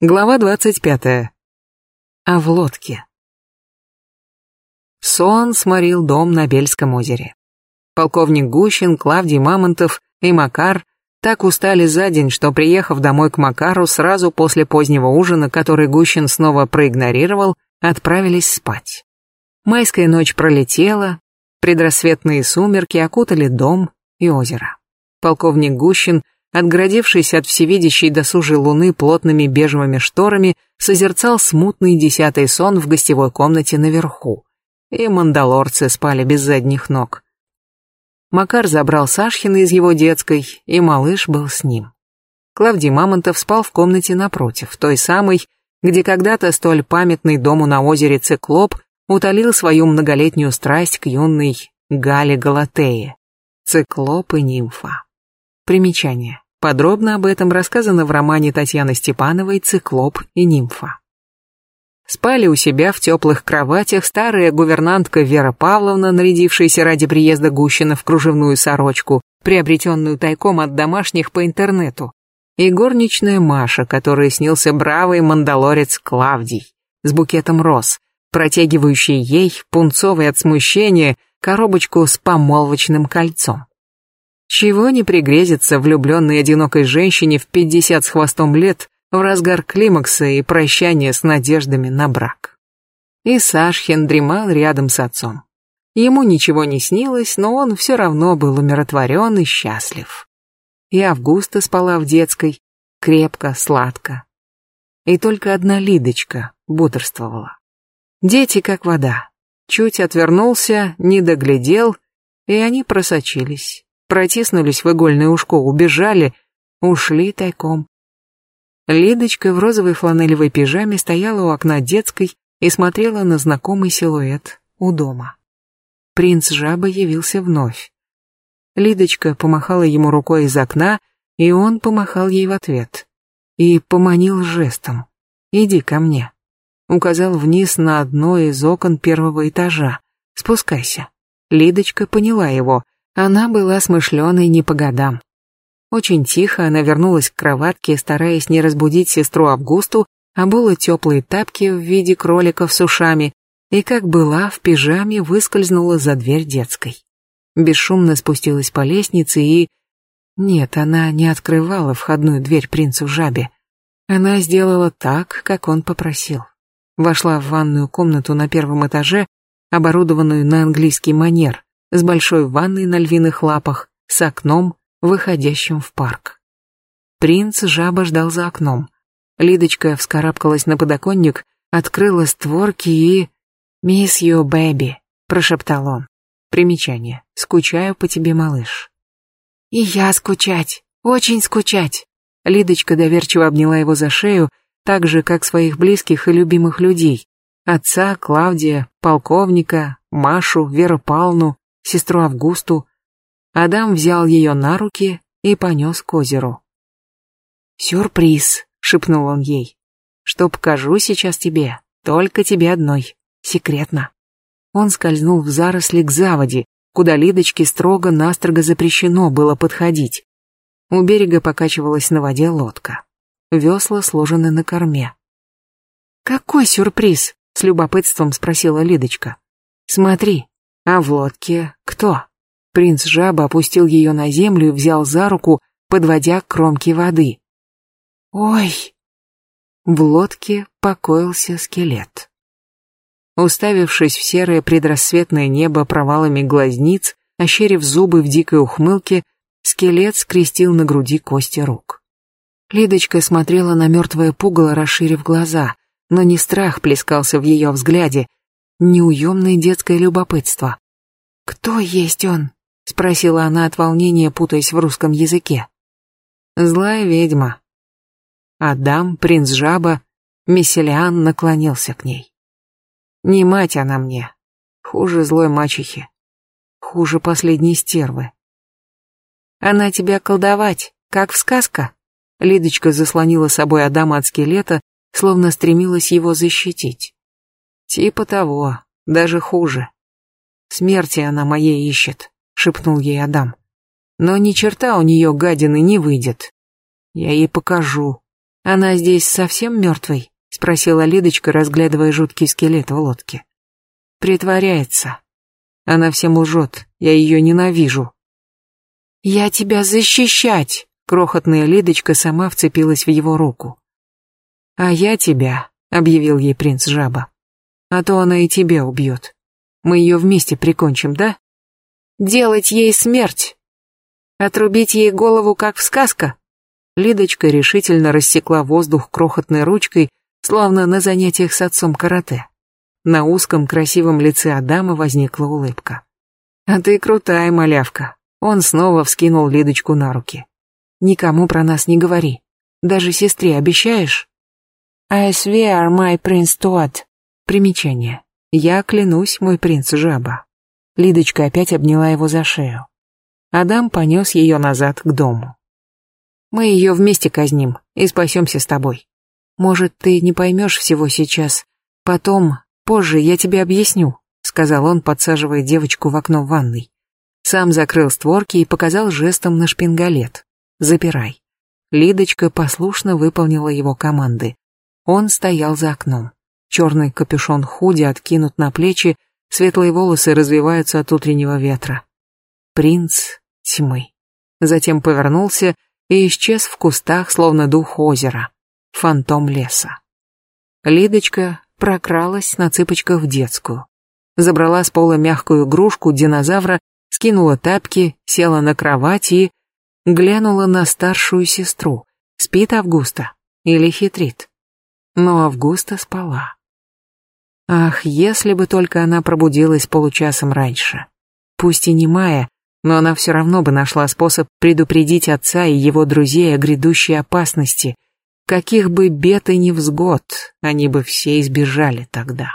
Глава двадцать пятая. О в лодке. Сон сморил дом на Бельском озере. Полковник Гущин, Клавдий Мамонтов и Макар так устали за день, что, приехав домой к Макару сразу после позднего ужина, который Гущин снова проигнорировал, отправились спать. Майская ночь пролетела, предрассветные сумерки окутали дом и озеро. Полковник Гущин – отгородившись от всевидящей досужей луны плотными бежевыми шторами, созерцал смутный десятый сон в гостевой комнате наверху. И мандалорцы спали без задних ног. Макар забрал Сашхина из его детской, и малыш был с ним. Клавдий Мамонтов спал в комнате напротив, той самой, где когда-то столь памятный дому на озере Циклоп утолил свою многолетнюю страсть к юной Гале Галатее. Циклоп и нимфа. Примечание. Подробно об этом рассказано в романе Татьяны Степановой «Циклоп и нимфа». Спали у себя в теплых кроватях старая гувернантка Вера Павловна, нарядившаяся ради приезда Гущина в кружевную сорочку, приобретенную тайком от домашних по интернету, и горничная Маша, которой снился бравый мандалорец Клавдий с букетом роз, протягивающий ей, пунцовый от смущения, коробочку с помолвочным кольцом. Чего не пригрезится влюбленной одинокой женщине в пятьдесят с хвостом лет в разгар климакса и прощания с надеждами на брак. И Сашхин дремал рядом с отцом. Ему ничего не снилось, но он все равно был умиротворен и счастлив. И Августа спала в детской, крепко, сладко. И только одна Лидочка бодрствовала. Дети как вода. Чуть отвернулся, не доглядел, и они просочились протиснулись в игольное ушко, убежали, ушли тайком. Лидочка в розовой фланелевой пижаме стояла у окна детской и смотрела на знакомый силуэт у дома. Принц жаба явился вновь. Лидочка помахала ему рукой из окна, и он помахал ей в ответ. И поманил жестом. «Иди ко мне». Указал вниз на одно из окон первого этажа. «Спускайся». Лидочка поняла его — она была смышленой не по годам. Очень тихо она вернулась к кроватке, стараясь не разбудить сестру Августу, обула теплые тапки в виде кроликов с ушами и, как была, в пижаме выскользнула за дверь детской. Бесшумно спустилась по лестнице и... Нет, она не открывала входную дверь принцу Жабе. Она сделала так, как он попросил. Вошла в ванную комнату на первом этаже, оборудованную на английский манер, с большой ванной на львиных лапах, с окном, выходящим в парк. Принц жаба ждал за окном. Лидочка вскарабкалась на подоконник, открыла створки и... «Мисс Ю Бэби», — прошептал он. Примечание. «Скучаю по тебе, малыш». «И я скучать, очень скучать». Лидочка доверчиво обняла его за шею, так же, как своих близких и любимых людей. Отца, Клавдия, полковника, Машу, Веру Палну, сестру Августу, Адам взял ее на руки и понес к озеру. «Сюрприз», — шепнул он ей, — «что покажу сейчас тебе, только тебе одной, секретно». Он скользнул в заросли к заводе, куда Лидочке строго-настрого запрещено было подходить. У берега покачивалась на воде лодка. Весла сложены на корме. «Какой сюрприз?» — с любопытством спросила Лидочка. «Смотри, а в лодке кто? Принц жаба опустил ее на землю и взял за руку, подводя к кромке воды. Ой! В лодке покоился скелет. Уставившись в серое предрассветное небо провалами глазниц, ощерив зубы в дикой ухмылке, скелет скрестил на груди кости рук. Лидочка смотрела на мертвое пугало, расширив глаза, но не страх плескался в ее взгляде, неуемное детское любопытство. «Кто есть он?» — спросила она от волнения, путаясь в русском языке. «Злая ведьма». Адам, принц жаба, Месселиан наклонился к ней. «Не мать она мне, хуже злой мачехи, хуже последней стервы». «Она тебя колдовать, как в сказка?» Лидочка заслонила собой Адама от скелета, словно стремилась его защитить. Типа того, даже хуже. Смерти она моей ищет, шепнул ей Адам. Но ни черта у нее гадины не выйдет. Я ей покажу. Она здесь совсем мертвой? Спросила Лидочка, разглядывая жуткий скелет в лодке. Притворяется. Она всем лжет, я ее ненавижу. Я тебя защищать! Крохотная Лидочка сама вцепилась в его руку. А я тебя, объявил ей принц жаба. А то она и тебя убьет. Мы ее вместе прикончим, да? Делать ей смерть. Отрубить ей голову, как в сказках. Лидочка решительно рассекла воздух крохотной ручкой, словно на занятиях с отцом карате. На узком красивом лице Адама возникла улыбка. «А ты крутая, малявка». Он снова вскинул Лидочку на руки. «Никому про нас не говори. Даже сестре обещаешь?» «I swear, my prince Tuat». Примечание. «Я клянусь, мой принц Жаба». Лидочка опять обняла его за шею. Адам понес ее назад к дому. Мы ее вместе казним и спасемся с тобой. Может, ты не поймешь всего сейчас. Потом, позже я тебе объясню», — сказал он, подсаживая девочку в окно ванной. Сам закрыл створки и показал жестом на шпингалет. «Запирай». Лидочка послушно выполнила его команды. Он стоял за окном. Черный капюшон худи откинут на плечи, светлые волосы развиваются от утреннего ветра. Принц тьмы. Затем повернулся и исчез в кустах, словно дух озера, фантом леса. Лидочка прокралась на цыпочках в детскую, забрала с пола мягкую игрушку динозавра, скинула тапки, села на кровать и глянула на старшую сестру. Спит Августа или хитрит? Но Августа спала. Ах, если бы только она пробудилась получасом раньше. Пусть и не Майя, но она все равно бы нашла способ предупредить отца и его друзей о грядущей опасности, каких бы бед и невзгод они бы все избежали тогда.